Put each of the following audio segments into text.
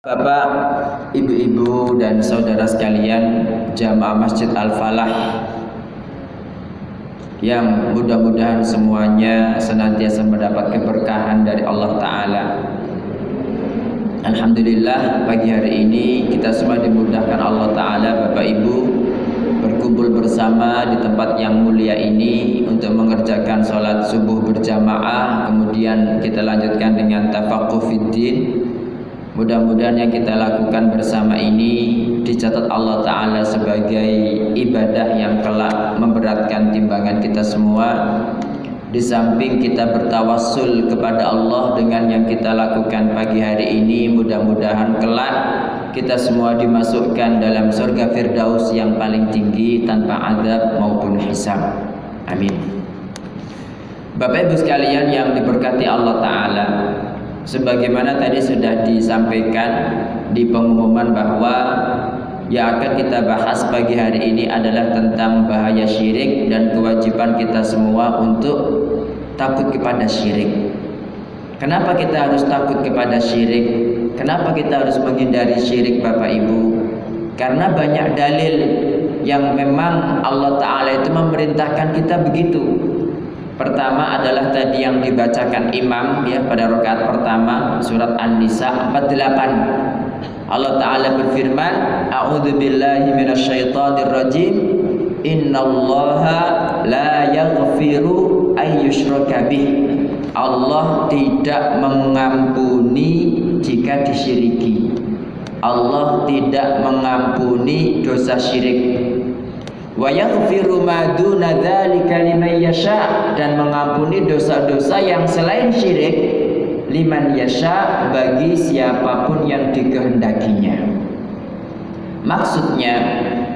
Bapak, ibu-ibu dan saudara sekalian jamaah Masjid Al-Falah. Yang mudah-mudahan semuanya senantiasa mendapat keberkahan dari Allah Ta'ala. Alhamdulillah pagi hari ini kita semua dimudahkan Allah Ta'ala Bapak Ibu berkumpul bersama di tempat yang mulia ini untuk mengerjakan sholat subuh berjamaah. Kemudian kita lanjutkan dengan tafakuh fiddin Mudah-mudahan yang kita lakukan bersama ini dicatat Allah Ta'ala sebagai ibadah yang kelak memberatkan timbangan kita semua. Di samping kita bertawassul kepada Allah dengan yang kita lakukan pagi hari ini Mudah-mudahan kelak kita semua dimasukkan dalam surga Firdaus yang paling tinggi tanpa adab maupun hisab. Amin. Bapak ibu sekalian yang diberkati Allah Ta'ala sebagaimana tadi sudah disampaikan di pengumuman bahwa yang akan kita bahas pagi hari ini adalah tentang bahaya syirik dan kewajiban kita semua untuk takut kepada syirik. Kenapa kita harus takut kepada syirik? Kenapa kita harus menghindari syirik Bapak Ibu? Karena banyak dalil yang memang Allah Ta'ala itu memerintahkan kita begitu Pertama adalah tadi yang dibacakan imam ya pada rakaat pertama surat An-Nisa 48. Allah taala berfirman, "A'udzu billahi minasyaitonir rajim. Innallaha la yaghfiru ayyushraka bih." Allah tidak mengampuni jika disyiriki. Allah tidak mengampuni dosa syirik wa yaghfiru ma duna dzalika yasha dan mengampuni dosa-dosa yang selain syirik liman yasha bagi siapa pun yang dikehendakinya. Maksudnya,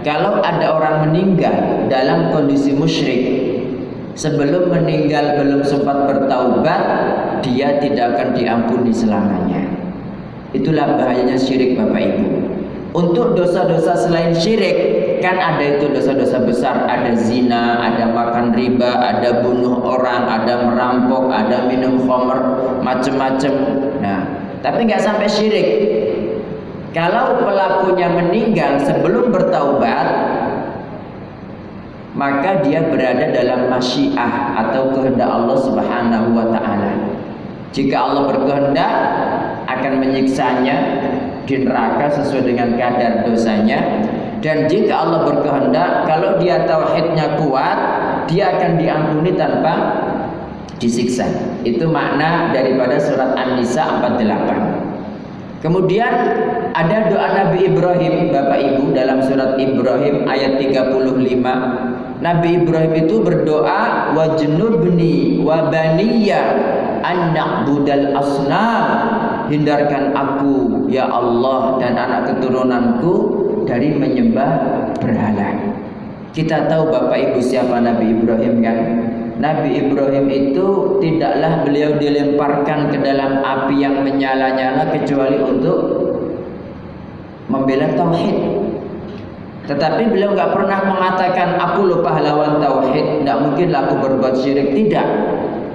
kalau ada orang meninggal dalam kondisi musyrik, sebelum meninggal belum sempat bertaubat, dia tidak akan diampuni selamanya. Itulah bahayanya syirik Bapak Ibu. Untuk dosa-dosa selain syirik, kan ada itu dosa-dosa besar. Ada zina ada makan riba ada bunuh orang ada merampok ada minum khamr macam-macam nah tapi nggak sampai syirik. Kalau pelakunya meninggal sebelum bertaubat maka dia berada dalam masyiah atau kehendak Allah Subhanahu wa taala. Jika Allah berkehendak akan menyiksanya di neraka sesuai dengan kadar dosanya dan jika Allah berkehendak, kalau dia tauhidnya kuat, dia akan diampuni tanpa disiksa. Itu makna daripada surat An-Nisa 48. Kemudian ada doa Nabi Ibrahim Bapak Ibu dalam surat Ibrahim ayat 35. Nabi Ibrahim itu berdoa wajnubni wa baniya an na'budal asnam. Hindarkan aku ya Allah dan anak keturunanku dari menyembah berhala. Kita tahu Bapak Ibu siapa Nabi Ibrahim kan? Nabi Ibrahim itu tidaklah beliau dilemparkan ke dalam api yang menyala-nyala kecuali untuk membela tauhid. Tetapi beliau nggak pernah mengatakan aku lupa pahlawan tauhid, tidak mungkin aku berbuat syirik, tidak.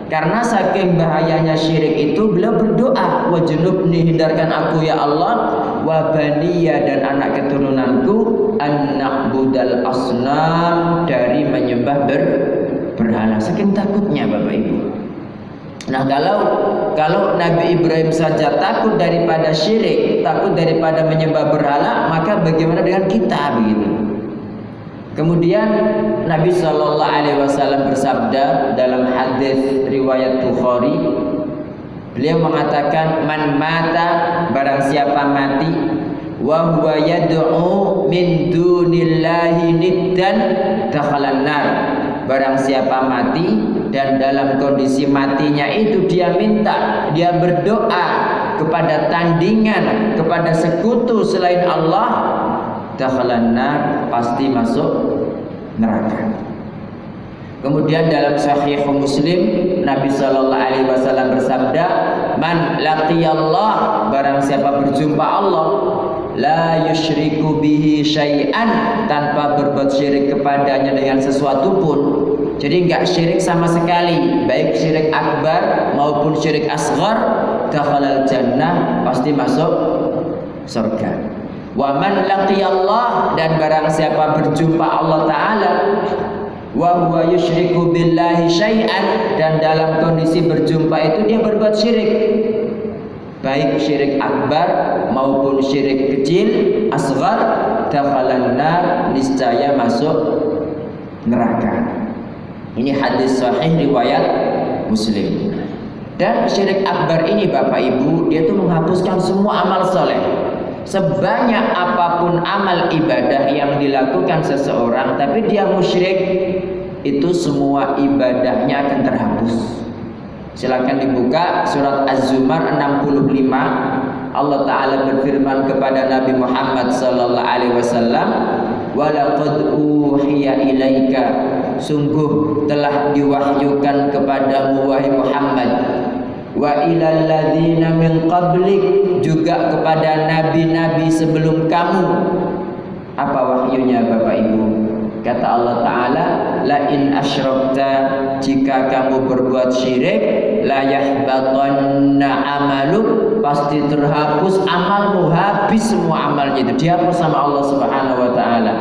Karena saking bahayanya syirik itu beliau berdoa, "Wa junubni hindarkan aku ya Allah, wa baniya dan anak keturunanku anak budal asnam dari menyembah ber berhala." Saking takutnya Bapak Ibu. Nah, kalau kalau Nabi Ibrahim saja takut daripada syirik, takut daripada menyembah berhala, maka bagaimana dengan kita begitu? Kemudian Nabi Shallallahu Alaihi Wasallam bersabda dalam hadis riwayat Bukhari, beliau mengatakan man mata barang siapa mati wa huwa yad'u min dunillahi niddan dakhalan nar. Barang siapa mati dan dalam kondisi matinya itu dia minta dia berdoa kepada tandingan kepada sekutu selain Allah dakhalan pasti masuk neraka. Kemudian dalam Sahih Muslim Nabi Shallallahu Alaihi Wasallam bersabda, "Man laqiyallah barang siapa berjumpa Allah, la yushriku bihi syai'an tanpa berbuat syirik kepadanya dengan sesuatu pun." Jadi enggak syirik sama sekali, baik syirik akbar maupun syirik asghar, dakhalal jannah pasti masuk surga. Wa man dan barang siapa berjumpa Allah taala wa huwa yusyriku billahi syai'an dan dalam kondisi berjumpa itu dia berbuat syirik. Baik syirik akbar maupun syirik kecil asghar dakhalan niscaya masuk neraka. Ini hadis sahih riwayat Muslim. Dan syirik akbar ini Bapak Ibu dia tuh menghapuskan semua amal soleh sebanyak apa pun amal ibadah yang dilakukan seseorang tapi dia musyrik itu semua ibadahnya akan terhapus. Silakan dibuka surat Az-Zumar 65 Allah taala berfirman kepada Nabi Muhammad sallallahu alaihi wasallam walaqad uhiya ilaika. Sungguh telah diwahyukan kepadamu wahai Muhammad wa ilal ladzina min qablik juga kepada nabi-nabi sebelum kamu. Apa wahyunya Bapak Ibu? Kata Allah taala la in asyrakta jika kamu berbuat syirik la yahbatanna amaluk. Pasti terhapus amalmu habis semua amalnya itu. Dihapus sama Allah Subhanahu wa taala.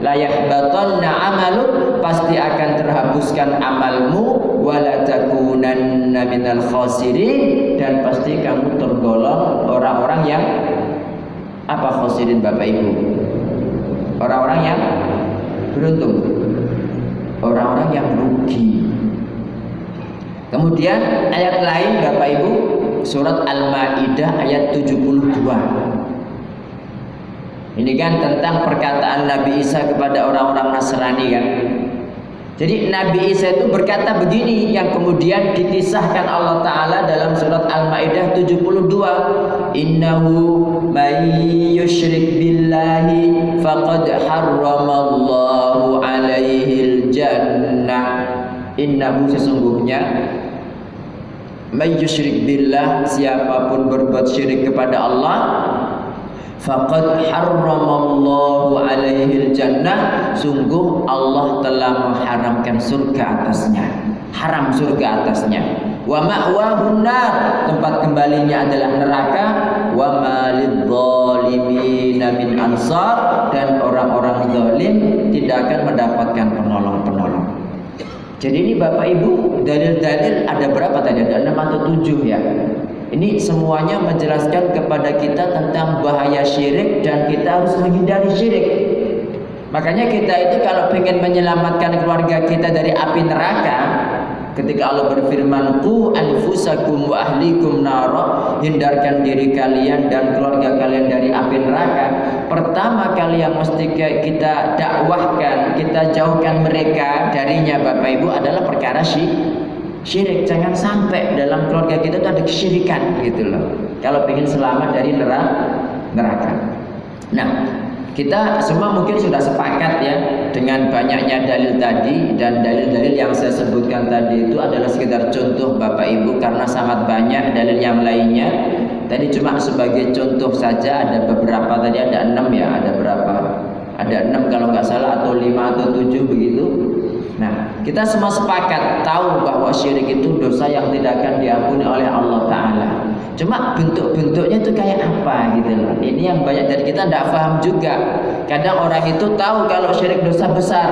La yahbatanna amaluk pasti akan terhapuskan amalmu wala minal khasirin. Dan pasti kamu tergolong orang-orang yang apa khasirin Bapak Ibu? Orang-orang yang beruntung. Orang-orang yang rugi. Kemudian ayat lain Bapak Ibu surat Al-Maidah ayat 72 ini kan tentang perkataan Nabi Isa kepada orang-orang Nasrani kan jadi Nabi Isa itu berkata begini yang kemudian dikisahkan Allah Ta'ala dalam surat Al-Ma'idah 72 Innahu may yushrik billahi faqad harramallahu alaihi jannah. Innahu sesungguhnya may billah siapa pun berbuat syirik kepada Allah faqad harramallahu alaihi jannah sungguh Allah telah mengharamkan surga atasnya. Haram surga atasnya. Wa ma'wahun nar. Tempat kembalinya adalah neraka. Wa malid zalimin min ansar. Dan orang-orang zalim tidak akan mendapatkan penolong-penolong. Jadi ini Bapak Ibu dalil-dalil ada berapa tadi? Ada 6 atau 7 ya ini semuanya menjelaskan kepada kita tentang bahaya syirik dan kita harus menghindari syirik. Makanya kita itu kalau ingin menyelamatkan keluarga kita dari api neraka, ketika Allah berfirman, "Qu anfusakum wa ahlikum nara," hindarkan diri kalian dan keluarga kalian dari api neraka. Pertama kali yang mesti kita dakwahkan, kita jauhkan mereka darinya Bapak Ibu adalah perkara syirik syirik jangan sampai dalam keluarga kita itu ada kesyirikan gitu loh. Kalau ingin selamat dari neraka. Nah kita semua mungkin sudah sepakat ya dengan banyaknya dalil tadi dan dalil-dalil yang saya sebutkan tadi itu adalah sekedar contoh Bapak Ibu karena sangat banyak dalil yang lainnya. Tadi cuma sebagai contoh saja ada beberapa tadi ada enam ya ada berapa? Ada enam kalau nggak salah atau lima atau tujuh begitu Nah, kita semua sepakat tahu bahwa syirik itu dosa yang tidak akan diampuni oleh Allah Ta'ala. Cuma bentuk-bentuknya itu kayak apa gitu loh. Ini yang banyak dari kita tidak paham juga. Kadang orang itu tahu kalau syirik dosa besar.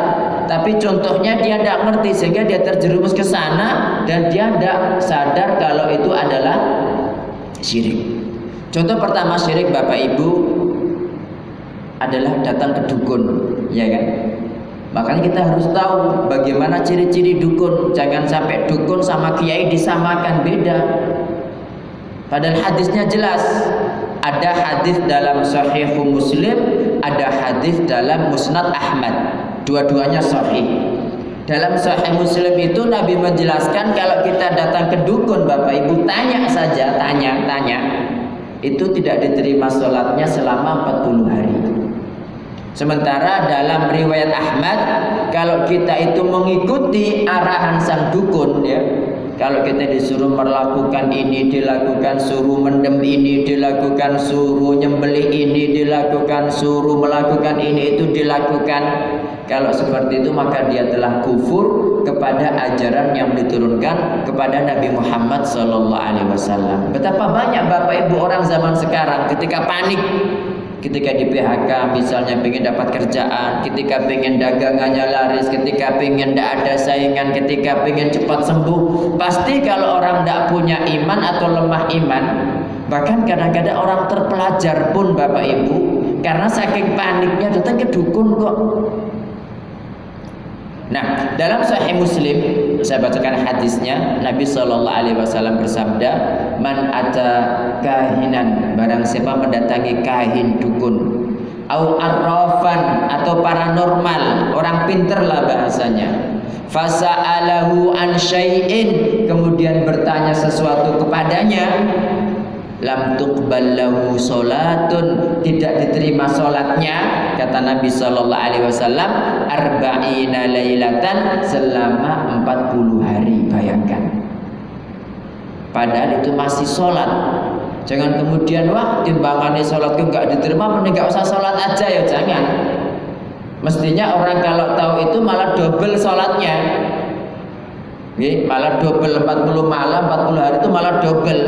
Tapi contohnya dia tidak ngerti sehingga dia terjerumus ke sana dan dia tidak sadar kalau itu adalah syirik. Contoh pertama syirik Bapak Ibu adalah datang ke dukun, ya kan? Makanya kita harus tahu bagaimana ciri-ciri dukun. Jangan sampai dukun sama kiai disamakan beda. Padahal hadisnya jelas. Ada hadis dalam Sahih Muslim, ada hadis dalam Musnad Ahmad. Dua-duanya sahih. Dalam Sahih Muslim itu Nabi menjelaskan kalau kita datang ke dukun Bapak Ibu tanya saja, tanya, tanya. Itu tidak diterima sholatnya selama 40 hari. Sementara dalam riwayat Ahmad kalau kita itu mengikuti arahan sang dukun ya kalau kita disuruh melakukan ini dilakukan suruh mendem ini dilakukan suruh nyembelih ini dilakukan suruh melakukan ini itu dilakukan Kalau seperti itu maka dia telah kufur kepada ajaran yang diturunkan kepada Nabi Muhammad Wasallam. Betapa banyak bapak ibu orang zaman sekarang ketika panik ketika di PHK misalnya pengen dapat kerjaan ketika pengen dagangannya laris ketika pengen tidak ada saingan ketika pengen cepat sembuh pasti kalau orang tidak punya iman atau lemah iman bahkan kadang-kadang orang terpelajar pun bapak ibu karena saking paniknya datang ke dukun kok. Nah, dalam Sahih Muslim saya bacakan hadisnya. Nabi Shallallahu Alaihi Wasallam bersabda, "Man ata kahinan barang siapa mendatangi kahin dukun, au arrafan atau paranormal orang pinter lah bahasanya, fasa'alahu an syai'in kemudian bertanya sesuatu kepadanya lam tuqbal lahu salatun tidak diterima salatnya kata Nabi sallallahu alaihi wasallam arba'ina lailatan selama 40 hari. Bayangkan. Padahal itu masih salat jangan kemudian wah timbangannya salatku enggak diterima mending enggak usah salat aja. Ya jangan. Mestinya orang kalau tahu itu malah double salatnya malah double 40 malam 40 hari itu malah double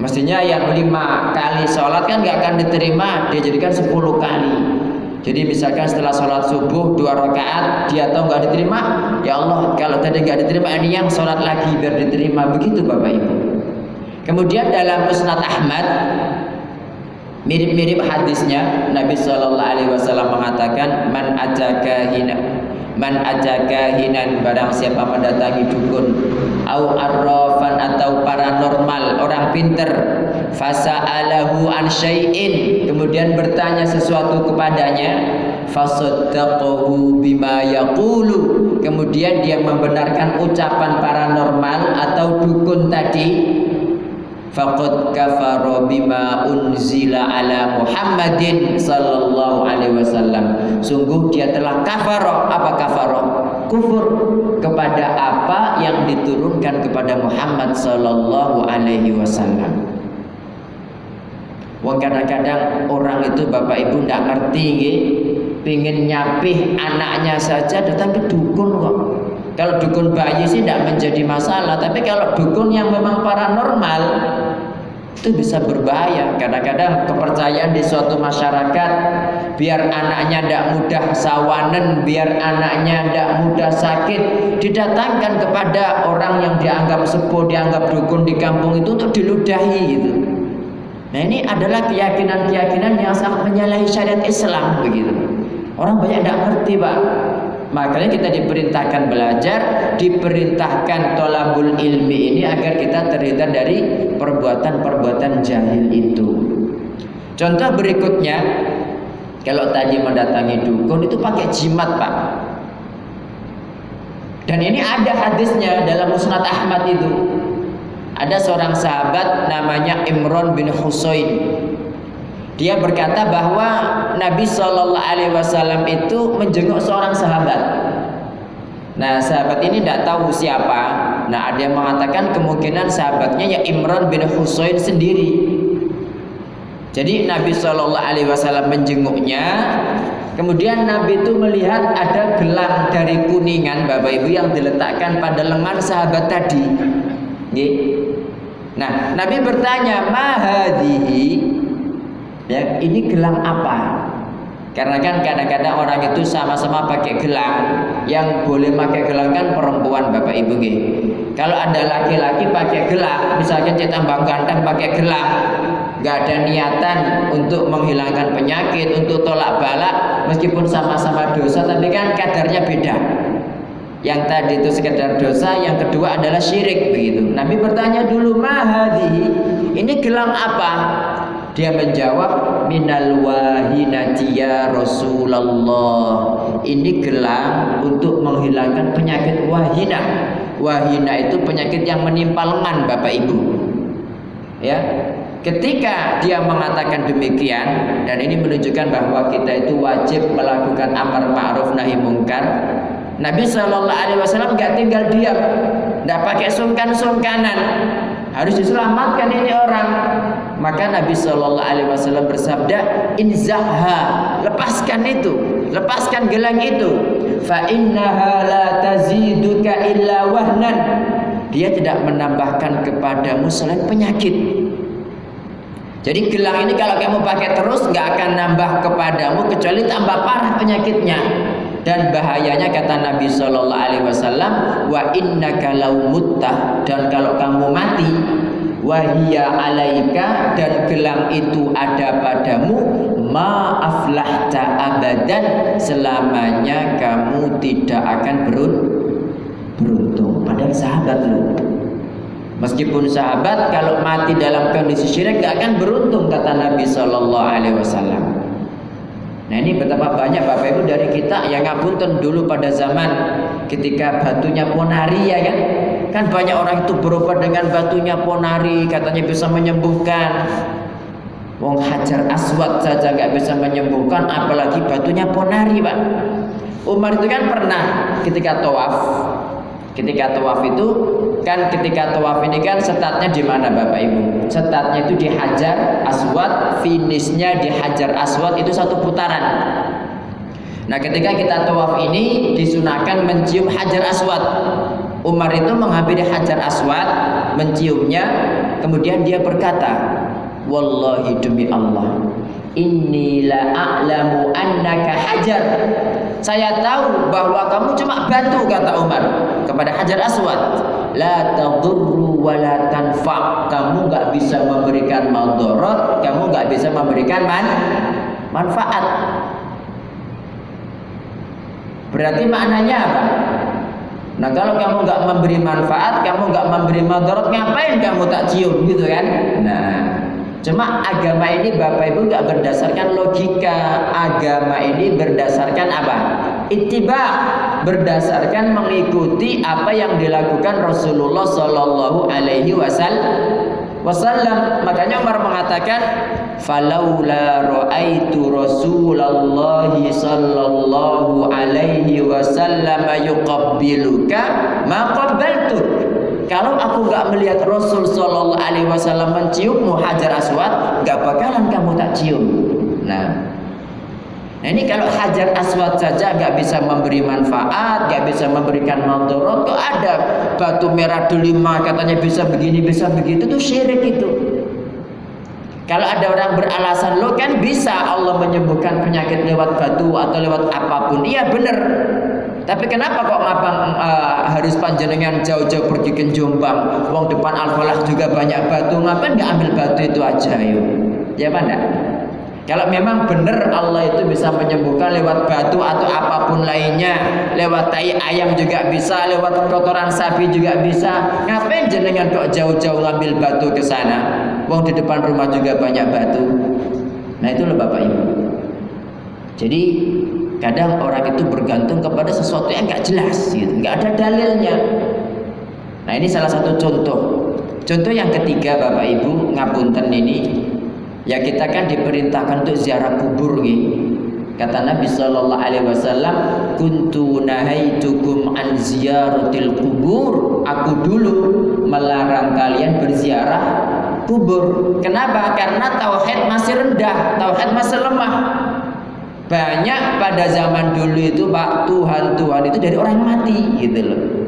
Mestinya yang lima kali sholat kan nggak akan diterima, dia jadikan sepuluh kali. Jadi misalkan setelah sholat subuh dua rakaat dia tahu nggak diterima, ya Allah kalau tadi nggak diterima ini yang sholat lagi biar diterima begitu bapak ibu. Kemudian dalam Musnad Ahmad mirip-mirip hadisnya Nabi Shallallahu Alaihi Wasallam mengatakan man ajaka hina man ajaka hinan barang siapa mendatangi dukun au arrafan atau paranormal. Orang pinter. Fasa'alahu an syai'in. Kemudian bertanya sesuatu kepadanya. Fasaddaqahu bima yaqulu. Kemudian dia membenarkan ucapan paranormal atau dukun tadi faqad kafara bima unzila ala Muhammadin sallallahu alaihi wasallam. Sungguh dia telah kafara. Apa kafara? Kufur kepada apa yang diturunkan kepada Muhammad sallallahu alaihi wasallam. Wong kadang-kadang orang itu bapak ibu tidak ngerti nge, pingin nyapih anaknya saja datang ke dukun kok. Kalau dukun bayi sih tidak menjadi masalah, tapi kalau dukun yang memang paranormal itu bisa berbahaya. Kadang-kadang kepercayaan di suatu masyarakat biar anaknya tidak mudah sawanen, biar anaknya tidak mudah sakit, didatangkan kepada orang yang dianggap sepuh, dianggap dukun di kampung itu untuk diludahi gitu. Nah ini adalah keyakinan-keyakinan yang sangat menyalahi syariat Islam begitu. Orang banyak tidak ngerti pak. Makanya kita diperintahkan belajar, diperintahkan tolabul ilmi ini agar kita terhindar dari perbuatan-perbuatan jahil itu. Contoh berikutnya, kalau tadi mendatangi dukun itu pakai jimat pak. Dan ini ada hadisnya dalam Musnad Ahmad itu. Ada seorang sahabat namanya Imron bin Husain dia berkata bahwa Nabi Shallallahu Alaihi Wasallam itu menjenguk seorang sahabat. Nah sahabat ini tidak tahu siapa. Nah ada yang mengatakan kemungkinan sahabatnya ya Imran bin Husain sendiri. Jadi Nabi Shallallahu Alaihi Wasallam menjenguknya. Kemudian Nabi itu melihat ada gelang dari kuningan Bapak Ibu yang diletakkan pada lengan sahabat tadi. Nah Nabi bertanya mahadihi Ya, ini gelang apa? Karena kan kadang-kadang orang itu sama-sama pakai gelang, yang boleh pakai gelang kan perempuan Bapak Ibu nggih. Kalau ada laki-laki pakai gelang, misalnya kita tambah ganteng pakai gelang, nggak ada niatan untuk menghilangkan penyakit, untuk tolak balak, meskipun sama-sama dosa, tapi kan kadarnya beda. Yang tadi itu sekedar dosa, yang kedua adalah syirik begitu. Nabi bertanya dulu, mahadi, ini gelang apa? Dia menjawab minal wahinati ya Rasulullah. Ini gelang untuk menghilangkan penyakit wahina. Wahina itu penyakit yang menimpa lengan Bapak Ibu. Ya. Ketika dia mengatakan demikian dan ini menunjukkan bahwa kita itu wajib melakukan amar ma'ruf nahi mungkar. Nabi Shallallahu Alaihi nggak tinggal diam, nggak pakai sungkan-sungkanan, harus diselamatkan ini orang maka Nabi Shallallahu Alaihi Wasallam bersabda inzahha lepaskan itu lepaskan gelang itu. Fa innaha la taziduka illa wahnan. Dia tidak menambahkan kepadamu selain penyakit. Jadi gelang ini kalau kamu pakai terus nggak akan nambah kepadamu kecuali tambah parah penyakitnya. Dan bahayanya kata Nabi Shallallahu Alaihi Wasallam wa inna kalau muttah dan kalau kamu mati wahia alaika dan gelang itu ada padamu maaflahta abadan selamanya kamu tidak akan beruntung padahal sahabat lu Meskipun sahabat kalau mati dalam kondisi syirik gak akan beruntung kata Nabi Shallallahu Alaihi Wasallam. Nah ini betapa banyak Bapak Ibu dari kita yang ngapunten dulu pada zaman ketika batunya ponari ya kan. Kan banyak orang itu berobat dengan batunya ponari katanya bisa menyembuhkan. Wong hajar aswad saja nggak bisa menyembuhkan apalagi batunya ponari Pak. Umar itu kan pernah ketika tawaf Ketika tawaf itu kan ketika tawaf ini kan setatnya di mana Bapak Ibu? Setatnya itu di Hajar Aswad, finishnya di Hajar Aswad itu satu putaran. Nah, ketika kita tawaf ini disunahkan mencium Hajar Aswad. Umar itu menghampiri Hajar Aswad, menciumnya, kemudian dia berkata, "Wallahi demi Allah, Inilah a'lamu annaka hajar saya tahu bahwa kamu cuma batu kata Umar kepada Hajar Aswad. La tadurru wa la tanfa. Kamu nggak bisa memberikan madarat, kamu nggak bisa memberikan man manfaat. Berarti maknanya apa? Nah kalau kamu nggak memberi manfaat, kamu nggak memberi madarat, ngapain kamu tak cium gitu kan? Nah Cuma agama ini Bapak Ibu nggak berdasarkan logika. Agama ini berdasarkan apa? Ittiba, berdasarkan mengikuti apa yang dilakukan Rasulullah Shallallahu Alaihi Wasallam. Makanya Umar mengatakan, "Falaula ra'aitu Rasulullah sallallahu alaihi wasallam yuqabbiluka ma qabbaltuk." Kalau aku nggak melihat Rasul Shallallahu Alaihi Wasallam menciummu Hajar Aswad, nggak bakalan kamu tak cium. Nah, nah ini kalau Hajar Aswad saja nggak bisa memberi manfaat, nggak bisa memberikan mandorot, kok ada batu merah delima katanya bisa begini bisa begitu tuh syirik itu. Kalau ada orang beralasan lo kan bisa Allah menyembuhkan penyakit lewat batu atau lewat apa pun, iya benar. Tapi kenapa kok ngapang uh, harus panjenengan jauh-jauh pergi ke Jombang? Wong depan Al-Falah juga banyak batu, ngapain nggak ambil batu itu aja yuk? Ya mana? Kalau memang benar Allah itu bisa menyembuhkan lewat batu atau apa pun lainnya, lewat tai ayam juga bisa, lewat kotoran sapi juga bisa. Ngapain jenengan kok jauh-jauh ngambil batu ke sana? Wong di depan rumah juga banyak batu. Nah itu loh Bapak Ibu. Jadi Kadang orang itu bergantung kepada sesuatu yang nggak jelas, gitu. nggak ada dalilnya. Nah ini salah satu contoh. Contoh yang ketiga Bapak Ibu ngapunten ini, ya kita kan diperintahkan untuk ziarah kubur gitu. Kata Nabi Shallallahu Alaihi Wasallam, "Kuntu nahaitukum an ziyaratil kubur." Aku dulu melarang kalian berziarah kubur. Kenapa? Karena tauhid masih rendah, tauhid masih lemah. Banyak pada zaman dulu itu Pak Tuhan-Tuhan itu dari orang mati gitu loh.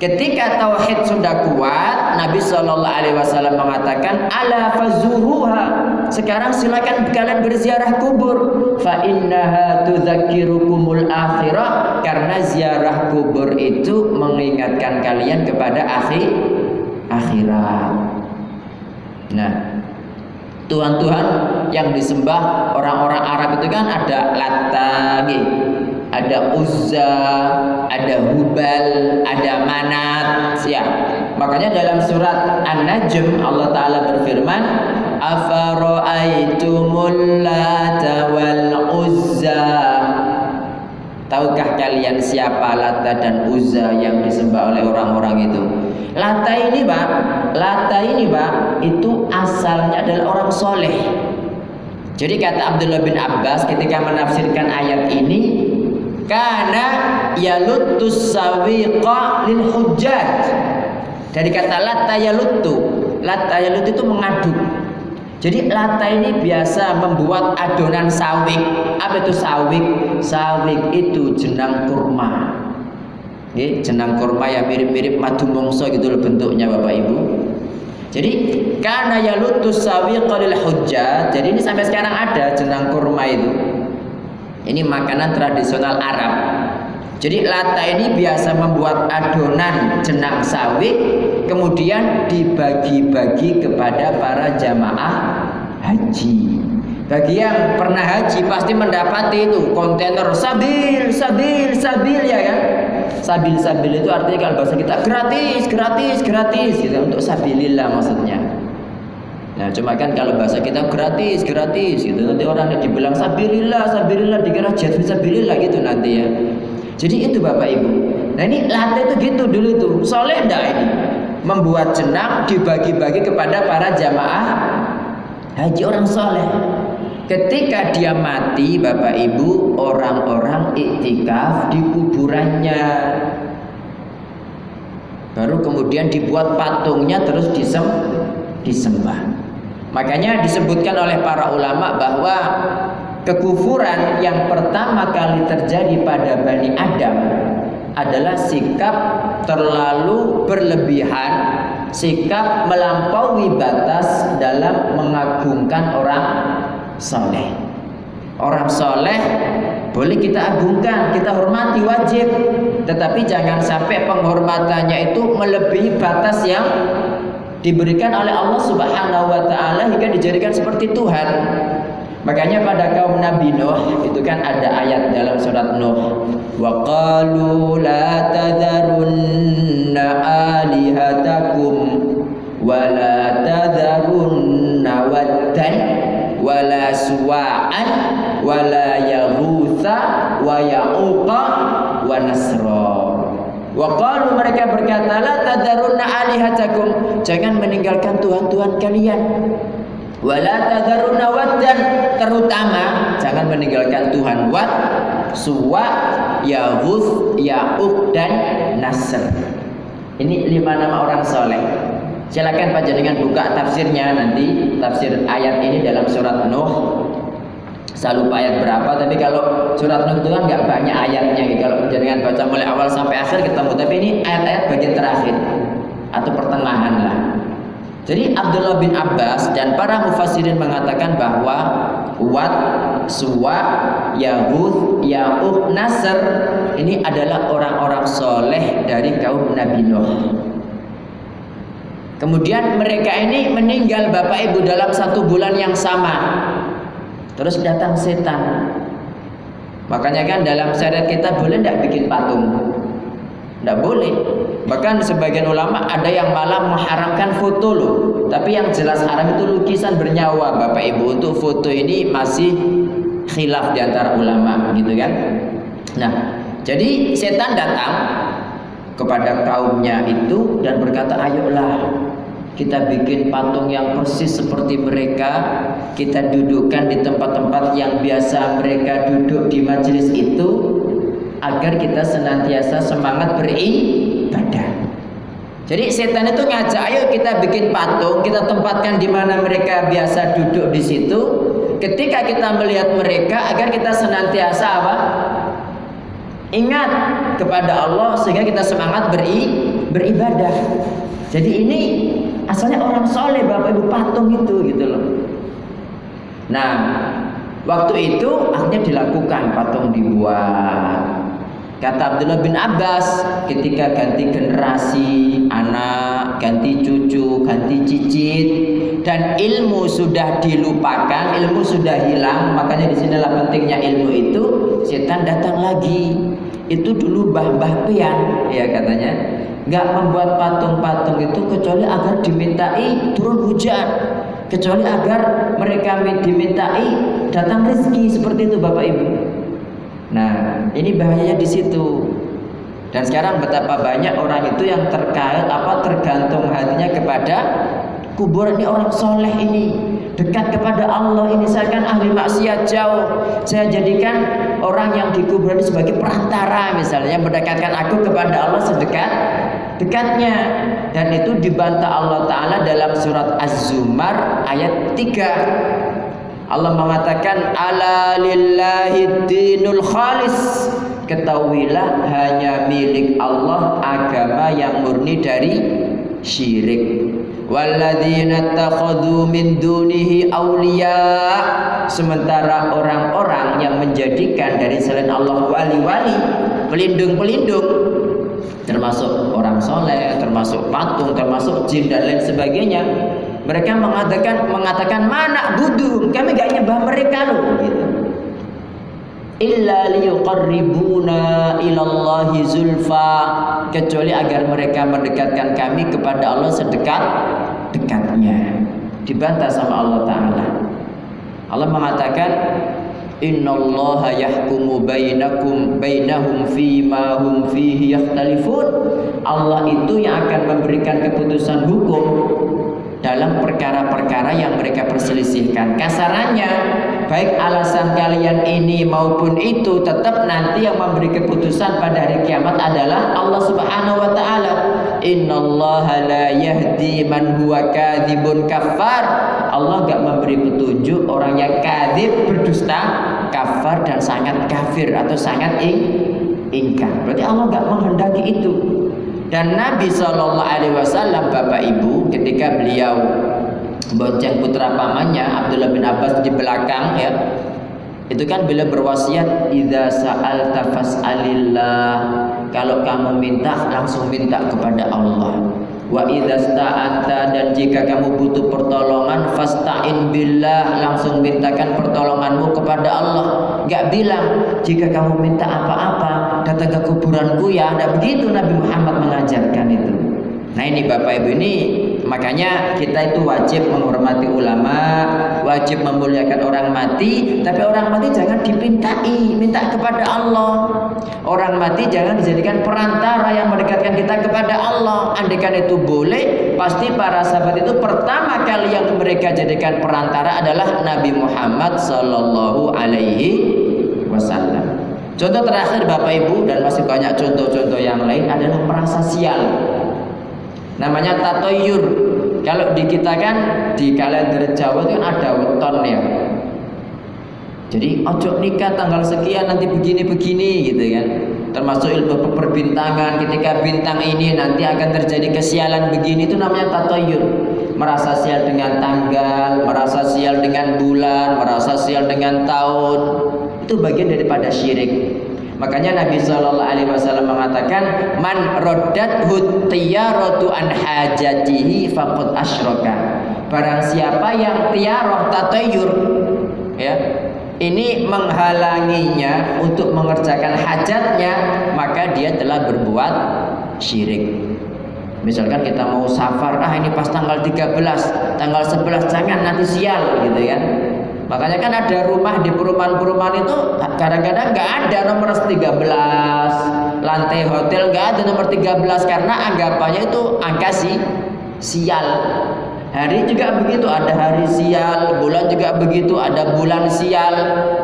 Ketika tauhid sudah kuat, Nabi Shallallahu Alaihi Wasallam mengatakan, "Ala fazuruha." Sekarang silakan kalian berziarah kubur. Fa innaha akhirah. Karena ziarah kubur itu mengingatkan kalian kepada akhir akhirat. Nah, Tuhan-Tuhan yang disembah orang-orang Arab itu kan ada Lata, ada Uzza, ada Hubal, ada Manat, ya. Makanya dalam surat An-Najm Allah taala berfirman, "Afara'aitumul Lata wal Uzza?" Tahukah kalian siapa Lata dan Uzza yang disembah oleh orang-orang itu? Lata ini pak, Lata ini pak, itu asalnya adalah orang soleh. Jadi kata Abdullah bin Abbas ketika menafsirkan ayat ini, karena yalutus sawiqa lil hujjat. Dari kata lata yalutu, lata yalutu itu mengadu. Jadi Lata ini biasa membuat adonan sawik. Apa itu sawik? Sawik itu jenang kurma. Oke, jenang kurma yang mirip-mirip madu mongso gitu loh bentuknya Bapak Ibu. Jadi karena ya lutus sawi qalil hujjah. Jadi ini sampai sekarang ada jenang kurma itu. Ini makanan tradisional Arab. Jadi Lata ini biasa membuat adonan jenang sawit kemudian dibagi-bagi kepada para jamaah haji. Bagi yang pernah haji pasti mendapati itu kontainer sabil, sabil, sabil ya kan? Sabil, sabil itu artinya kalau bahasa kita gratis, gratis, gratis gitu untuk sabilillah maksudnya. Nah, cuma kan kalau bahasa kita gratis, gratis gitu. Nanti orang yang dibilang sabilillah, sabilillah dikira jihad sabilillah gitu nanti ya. Jadi itu Bapak Ibu. Nah ini latih itu gitu dulu tuh. Soleh enggak ini? Membuat jenang dibagi-bagi kepada para jamaah haji orang soleh. Ketika dia mati Bapak Ibu orang-orang iktikaf di kuburannya. Baru kemudian dibuat patungnya terus disem disembah. Makanya disebutkan oleh para ulama bahwa Kekufuran yang pertama kali terjadi pada Bani Adam adalah sikap terlalu berlebihan, sikap melampaui batas dalam mengagungkan orang soleh. Orang soleh boleh kita agungkan, kita hormati wajib, tetapi jangan sampai penghormatannya itu melebihi batas yang diberikan oleh Allah Subhanahu wa taala hingga dijadikan seperti Tuhan. Makanya pada kaum Nabi Nuh itu kan ada ayat dalam surat Nuh. Wa qalu la tadharunna alihatakum wa la tadharunna waddan wa la suwa'an wa la yaghutha wa ya'uqa wa nasra. Wa qalu mereka berkata la tadharunna alihatakum jangan meninggalkan tuhan-tuhan kalian Wala tadharuna waddan terutama jangan meninggalkan Tuhan Wad, Suwa, Yahuz, Ya'uq dan Nasr. Ini lima nama orang soleh. Silakan Pak dengan buka tafsirnya nanti tafsir ayat ini dalam surat Nuh. Saya lupa ayat berapa, tapi kalau surat Nuh itu kan nggak banyak ayatnya. Kalau jenengan baca mulai awal sampai akhir ketemu, tapi ini ayat-ayat bagian terakhir atau pertengahan lah. Jadi Abdullah bin Abbas dan para mufassirin mengatakan bahwa Wat, Suwa, Yahud, Ya'uq, Nasr ini adalah orang-orang soleh dari kaum Nabi Nuh. Kemudian mereka ini meninggal Bapak Ibu dalam satu bulan yang sama. Terus datang setan. Makanya kan dalam syariat kita boleh tidak bikin patung? Tidak boleh. Bahkan sebagian ulama ada yang malah mengharamkan foto loh. Tapi yang jelas haram itu lukisan bernyawa Bapak Ibu. Untuk foto ini masih khilaf di antara ulama gitu kan. Nah, jadi setan datang kepada kaumnya itu dan berkata, "Ayolah kita bikin patung yang persis seperti mereka. Kita dudukkan di tempat-tempat yang biasa mereka duduk di majelis itu agar kita senantiasa semangat beribadah. Jadi setan itu ngajak, ayo kita bikin patung, kita tempatkan di mana mereka biasa duduk di situ. Ketika kita melihat mereka, agar kita senantiasa apa? Ingat kepada Allah sehingga kita semangat beri, beribadah. Jadi ini asalnya orang soleh bapak ibu patung itu gitu loh. Nah, waktu itu akhirnya dilakukan patung dibuat Kata Abdullah bin Abbas ketika ganti generasi anak, ganti cucu, ganti cicit dan ilmu sudah dilupakan, ilmu sudah hilang, makanya di sinilah pentingnya ilmu itu, setan datang lagi. Itu dulu bah-bah pian ya katanya. nggak membuat patung-patung itu kecuali agar dimintai turun hujan kecuali agar mereka dimintai datang rezeki seperti itu Bapak Ibu. Nah, ini bahayanya di situ. Dan sekarang betapa banyak orang itu yang terkait apa tergantung hatinya kepada kubur. Ini orang soleh ini dekat kepada Allah ini. Saya kan ahli maksiat jauh. Saya jadikan orang yang dikubur ini sebagai perantara misalnya mendekatkan aku kepada Allah sedekat dekatnya. Dan itu dibantah Allah taala dalam surat Az-Zumar ayat 3 Allah mengatakan ala lillahi dinul khalis ketahuilah hanya milik Allah agama yang murni dari syirik walladzina takhadhu min dunihi awliya sementara orang-orang yang menjadikan dari selain Allah wali-wali pelindung-pelindung termasuk orang soleh, termasuk patung, termasuk jin dan lain sebagainya. Mereka mengatakan mengatakan mana budum, kami gak nyembah mereka loh. Gitu. Illa liyuqarribuna ilallahi zulfa. Kecuali agar mereka mendekatkan kami kepada Allah sedekat dekatnya. Dibantah sama Allah taala. Allah mengatakan innallaha yahkumu bainakum bainahum fima hum fihi yakhtalifun. Allah itu yang akan memberikan keputusan hukum dalam perkara-perkara yang mereka perselisihkan. Kasarannya, baik alasan kalian ini maupun itu tetap nanti yang memberi keputusan pada hari kiamat adalah Allah Subhanahu wa taala. Innallaha la yahdi man huwa kadzibun kafar. Allah gak memberi petunjuk orang yang kadzib, berdusta, kafar dan sangat kafir atau sangat ing ingkar. Berarti Allah gak menghendaki itu. Dan Nabi Shallallahu Alaihi Wasallam Bapak Ibu ketika beliau bonceng putra pamannya Abdullah bin Abbas di belakang ya itu kan beliau berwasiat idza sa'al tafas'alillah kalau kamu minta langsung minta kepada Allah. Wa idza sta'anta dan jika kamu butuh pertolongan fasta'in billah langsung mintakan pertolonganmu kepada Allah. Enggak bilang jika kamu minta apa-apa datang ke kuburanku ya ada begitu Nabi Muhammad mengajarkan itu nah ini Bapak Ibu ini Makanya kita itu wajib menghormati ulama, wajib memuliakan orang mati, tapi orang mati jangan dipintai, minta kepada Allah. Orang mati jangan dijadikan perantara yang mendekatkan kita kepada Allah. Andaikan itu boleh, pasti para sahabat itu pertama kali yang mereka jadikan perantara adalah Nabi Muhammad Sallallahu Alaihi Wasallam. Contoh terakhir Bapak Ibu dan masih banyak contoh-contoh yang lain adalah merasa sial. Namanya tatoyur. Kalau di kita kan di kalender Jawa itu ada weton ya. Jadi ojo nikah tanggal sekian nanti begini-begini gitu kan. Termasuk ilmu perbintangan ketika bintang ini nanti akan terjadi kesialan begini itu namanya tatoyur. Merasa sial dengan tanggal merasa sial dengan bulan merasa sial dengan tahun. Itu bagian daripada syirik Makanya Nabi Shallallahu Alaihi Wasallam mengatakan, man rodat hutiyaratu an hajatihi fakut asroka. Barang siapa yang tiaroh tatayur, ya, ini menghalanginya untuk mengerjakan hajatnya, maka dia telah berbuat syirik. Misalkan kita mau safar, ah ini pas tanggal 13, tanggal 11 jangan nanti sial gitu kan. Makanya kan ada rumah di perumahan-perumahan itu kadang-kadang nggak ada nomor 13 lantai hotel nggak ada nomor 13 karena anggapannya itu angka si sial. Hari juga begitu, ada hari sial, bulan juga begitu, ada bulan sial.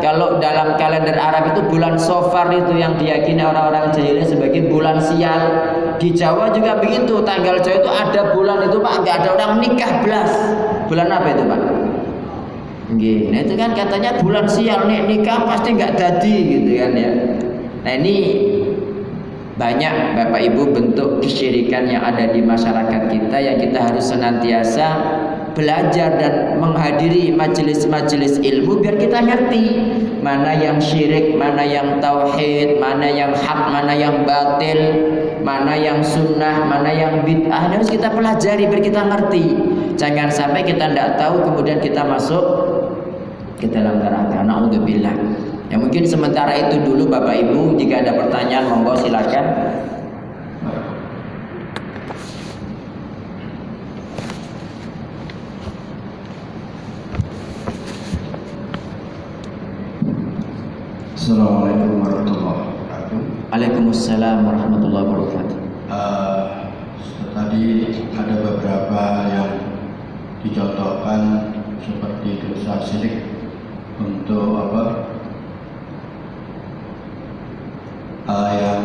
Kalau dalam kalender Arab itu bulan Sofar itu yang diyakini orang-orang jahiliyah sebagai bulan sial. Di Jawa juga begitu, tanggal Jawa itu ada bulan itu Pak, nggak ada orang nikah belas. Bulan apa itu Pak? Nggih, nah itu kan katanya bulan sial nih nikah pasti nggak jadi gitu kan ya. Nah ini banyak Bapak Ibu bentuk kesyirikan yang ada di masyarakat kita yang kita harus senantiasa belajar dan menghadiri majelis-majelis ilmu biar kita ngerti mana yang syirik, mana yang tauhid, mana yang hak, mana yang batil, mana yang sunnah, mana yang bid'ah harus kita pelajari biar kita ngerti. Jangan sampai kita tidak tahu kemudian kita masuk ke dalam neraka. Nauzubillah. Ya mungkin sementara itu dulu Bapak Ibu, jika ada pertanyaan monggo silakan. Assalamualaikum warahmatullahi wabarakatuh. Waalaikumsalam warahmatullahi wabarakatuh. Uh, tadi ada beberapa yang dicontohkan seperti dosa syirik untuk apa? Uh, yang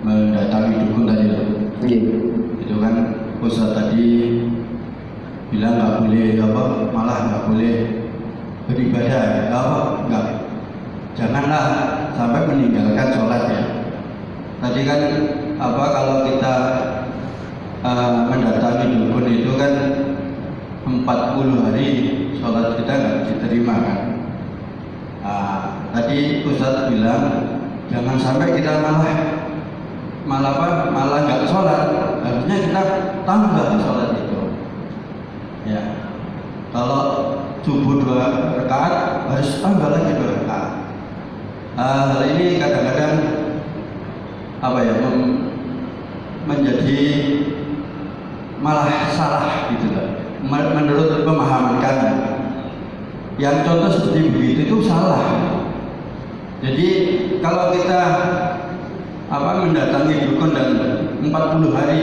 mendatangi dukun tadi loh. Nggih. itu kan Ustaz tadi bilang nggak boleh apa malah nggak boleh beribadah. Apa? Nggak. Janganlah sampai meninggalkan sholat ya. Tadi kan apa kalau kita eh, mendatangi dukun itu kan 40 hari sholat kita nggak diterima kan? Nah, tadi Ustaz bilang jangan sampai kita malah malah apa? Malah nggak sholat. Harusnya kita tambah sholat itu. Ya. Kalau subuh dua rakaat harus tambah lagi dua rakaat. Ah, hal ini kadang-kadang apa ya menjadi malah salah gitu loh menurut pemahaman kami yang contoh seperti begitu itu salah. Jadi kalau kita apa mendatangi dukun dan 40 hari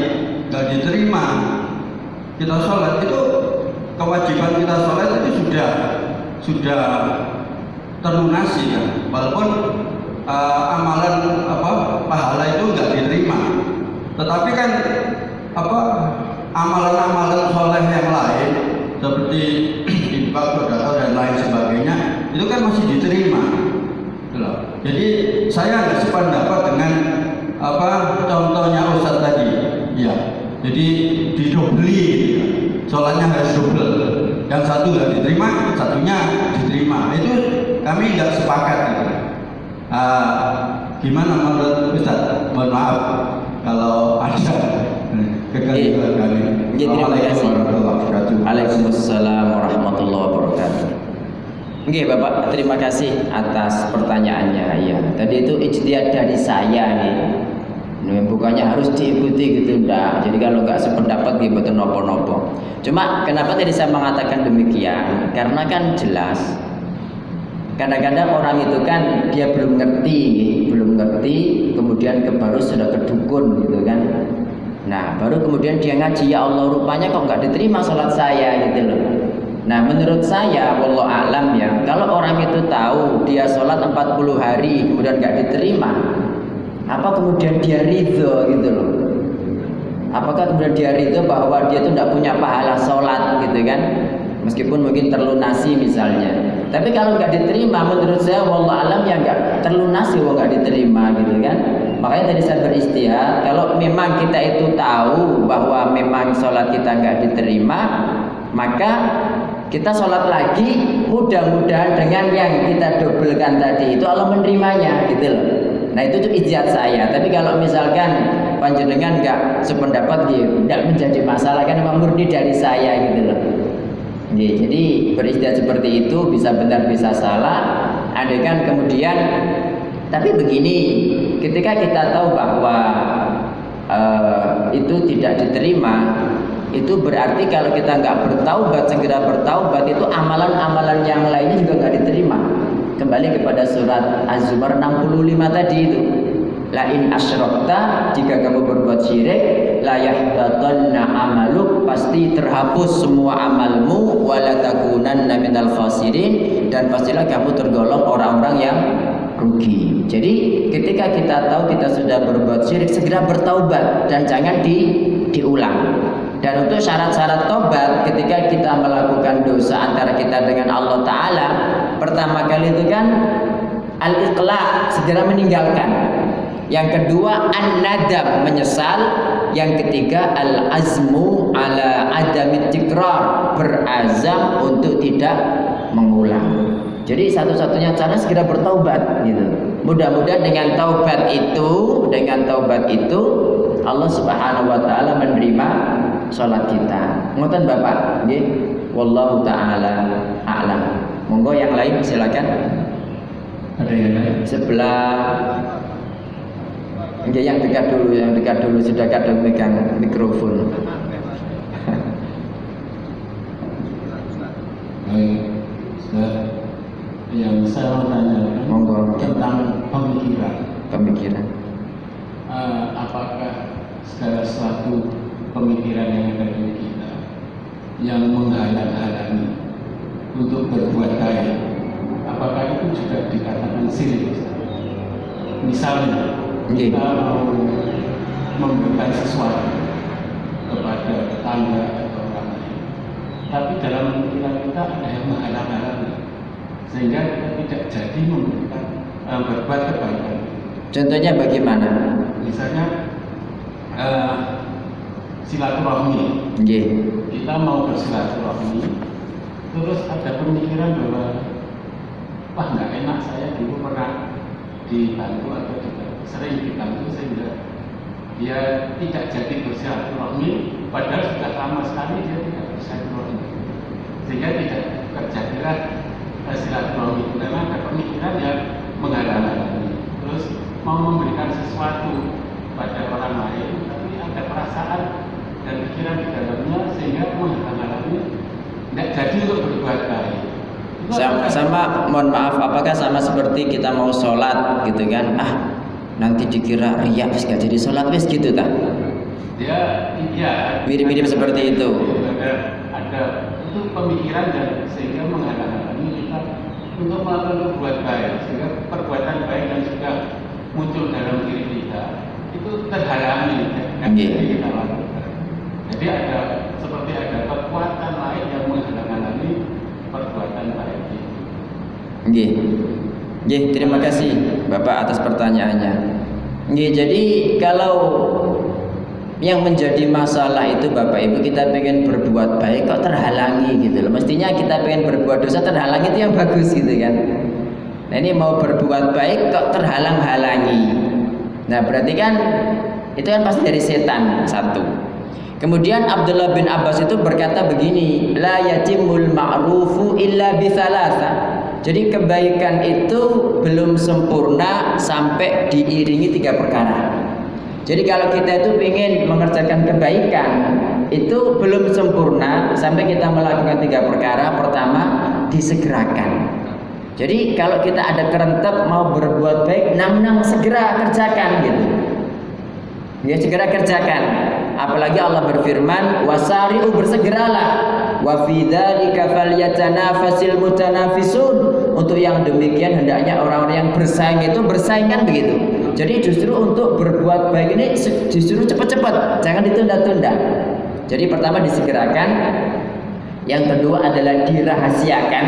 nggak diterima kita sholat itu kewajiban kita sholat itu sudah sudah terlunasi kan walaupun eh, amalan apa pahala itu nggak diterima. Tetapi kan apa amalan-amalan soleh yang lain seperti infak sedekah dan lain sebagainya itu kan masih diterima Gitu. Jadi saya nggak sependapat dengan apa contohnya Ustadz tadi. Ya, jadi didobeli gitu. Sholatnya harus double. Yang satu nggak diterima, satunya diterima. Itu kami nggak sepakat gitu. Ah, gimana menurut Ustadz? Mohon maaf kalau ada kekeliruan kami. Iya, terima kasih. Waalaikumsalam warahmatullahi wabarakatuh. Oke Bapak, terima kasih atas pertanyaannya. Ya, tadi itu ijtihad dari saya nih. Bukannya harus diikuti gitu enggak. Jadi kalau nggak sependapat gitu betul nopo-nopo. Cuma kenapa tadi saya mengatakan demikian? Karena kan jelas Kadang-kadang orang itu kan dia belum ngerti, belum ngerti, kemudian ke baru sudah kedukun gitu kan. Nah, baru kemudian dia ngaji ya Allah rupanya kok nggak diterima sholat saya gitu loh. Nah, menurut saya, Allah alam ya, kalau orang itu tahu dia sholat 40 hari kemudian nggak diterima, apa kemudian dia ridho gitu loh? Apakah kemudian dia ridho bahwa dia itu tidak punya pahala sholat gitu kan? Meskipun mungkin terlunasi misalnya. Tapi kalau nggak diterima, menurut saya, wallah alam ya nggak terlunasi, wah nggak diterima gitu kan. Makanya tadi saya beristihad, kalau memang kita itu tahu bahwa memang sholat kita nggak diterima, maka kita sholat lagi, mudah-mudahan dengan yang kita dobelkan tadi itu Allah menerimanya gitu loh. Nah itu tuh saya. Tapi kalau misalkan panjenengan nggak sependapat gitu, nggak menjadi masalah kan memang murni dari saya gitu loh. Nggih, jadi beristihad seperti itu bisa benar bisa salah. Ada kan kemudian tapi begini, ketika kita tahu bahwa eh, itu tidak diterima, itu berarti kalau kita nggak bertaubat segera bertaubat itu amalan-amalan yang lainnya juga nggak diterima. Kembali kepada surat Az-Zumar 65 tadi itu. La in asyrokta jika kamu berbuat syirik la yahbatanna amaluk pasti terhapus semua amalmu wala takunanna minal khasirin dan pastilah kamu tergolong orang-orang yang rugi. Jadi ketika kita tahu kita sudah berbuat syirik segera bertaubat dan jangan di diulang. Dan untuk syarat-syarat tobat ketika kita melakukan dosa antara kita dengan Allah Ta'ala Pertama kali itu kan Al-iqla segera meninggalkan Yang kedua an-nadam menyesal Yang ketiga al-azmu ala adami tikrar Berazam untuk tidak mengulang jadi satu-satunya cara segera bertaubat gitu. Mudah-mudahan dengan taubat itu, dengan taubat itu Allah Subhanahu wa taala menerima salat kita. Ngoten Bapak, nggih. Wallahu taala a'lam. Monggo yang lain silakan. Ada yang lain? Sebelah Nggih yang dekat dulu, yang dekat dulu sudah kadang megang mikrofon. Baik, yang saya mau tanyakan Monggo. tentang pemikiran. Pemikiran. Eh, apakah segala sesuatu pemikiran yang ada di kita yang menghalang-halangi untuk berbuat baik, apakah itu juga dikatakan sirik? Misalnya. Kita mau memberikan sesuatu kepada tetangga atau orang lain. Tapi dalam pemikiran kita ada yang menghalang-halangi sehingga kita tidak jadi memberikan eh, berbuat kebaikan. Contohnya bagaimana? Misalnya eh, silaturahmi, Nggih. kita mau bersilaturahmi, terus ada pemikiran bahwa wah nggak enak saya dulu pernah dibantu atau sering dibantu sehingga dia tidak jadi bersilaturahmi, padahal sudah lama sekali dia tidak bersilaturahmi, sehingga tidak terjadilah eh, silaturahmi. Karena ada pemikiran yang menghalang-halangi, terus mau memberikan sesuatu pada orang lain, tapi ada perasaan dan pikiran di dalamnya sehingga menghalang-halangi tidak jadi untuk berbuat baik. Sama, sama mohon maaf apakah sama seperti kita mau sholat gitu kan? Ah nanti dikira riak wis gak jadi sholat wis gitu tak dia iya. Mirip-mirip seperti itu. ada ada. Itu pemikiran dan sehingga menghalang-halangi kita untuk melakukan berbuat baik sehingga perbuatan baik yang sudah muncul dalam diri kita itu terhalangi. Dan jadi kita lakukan. Jadi ada seperti ada kekuatan lain yang menghalang-halangi perbuatan baik itu Nggih. Nggih, terima kasih Bapak atas pertanyaannya. Nggih, jadi kalau yang menjadi masalah itu Bapak Ibu kita pengen berbuat baik kok terhalangi gitu loh. Mestinya kita pengen berbuat dosa terhalangi itu yang bagus gitu kan. Nah ini mau berbuat baik kok terhalang-halangi. Nah berarti kan itu kan pasti dari setan satu. Kemudian Abdullah bin Abbas itu berkata begini, la yatimul ma'rufu illa bithalatha. Jadi kebaikan itu belum sempurna sampai diiringi tiga perkara. Jadi kalau kita itu ingin mengerjakan kebaikan itu belum sempurna sampai kita melakukan tiga perkara. Pertama, disegerakan. Jadi kalau kita ada kerentep mau berbuat baik, nang-nang segera kerjakan gitu. Ya segera kerjakan. Apalagi Allah berfirman, "Wasari'u bersegeralah wa fi dzalika falyatanafasil mutanafisun." Untuk yang demikian hendaknya orang-orang yang bersaing itu bersaing kan begitu. Jadi justru untuk berbuat baik ini justru cepat-cepat, jangan ditunda-tunda. Jadi pertama disegerakan, yang kedua adalah dirahasiakan.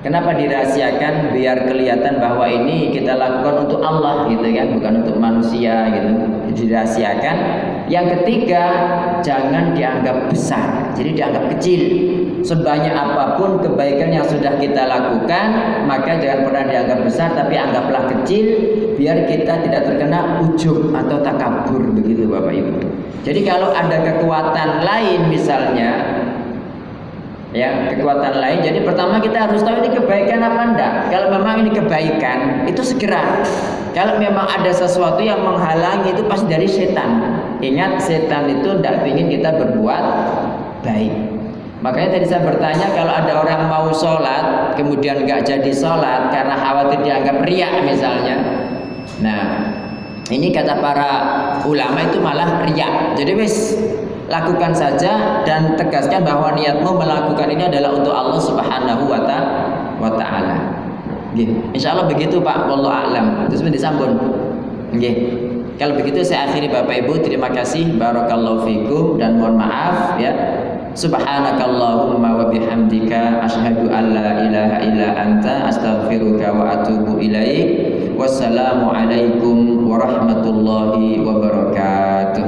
Kenapa dirahasiakan? Biar kelihatan bahwa ini kita lakukan untuk Allah gitu kan, bukan untuk manusia gitu. Dirahasiakan. Yang ketiga, jangan dianggap besar. Jadi dianggap kecil. Sebanyak apa pun kebaikan yang sudah kita lakukan, maka jangan pernah dianggap besar tapi anggaplah kecil biar kita tidak terkena ujub atau takabur begitu Bapak Ibu. Jadi kalau ada kekuatan lain misalnya ya kekuatan lain jadi pertama kita harus tahu ini kebaikan apa enggak kalau memang ini kebaikan itu segera kalau memang ada sesuatu yang menghalangi itu pasti dari setan ingat setan itu tidak ingin kita berbuat baik makanya tadi saya bertanya kalau ada orang mau sholat kemudian nggak jadi sholat karena khawatir dianggap riak misalnya nah ini kata para ulama itu malah riak jadi wis lakukan saja dan tegaskan bahwa niatmu melakukan ini adalah untuk Allah Subhanahu wa ta- wa taala. Nggih. Insyaallah begitu Pak, wallahu a'lam. Terus disambung. Nggih. Kalau begitu saya akhiri Bapak Ibu, terima kasih barakallahu fikum dan mohon maaf ya. Subhanakallahumma wa bihamdika asyhadu an la ilaha illa anta astaghfiruka wa atubu ilaik. Wassalamu alaikum warahmatullahi wabarakatuh.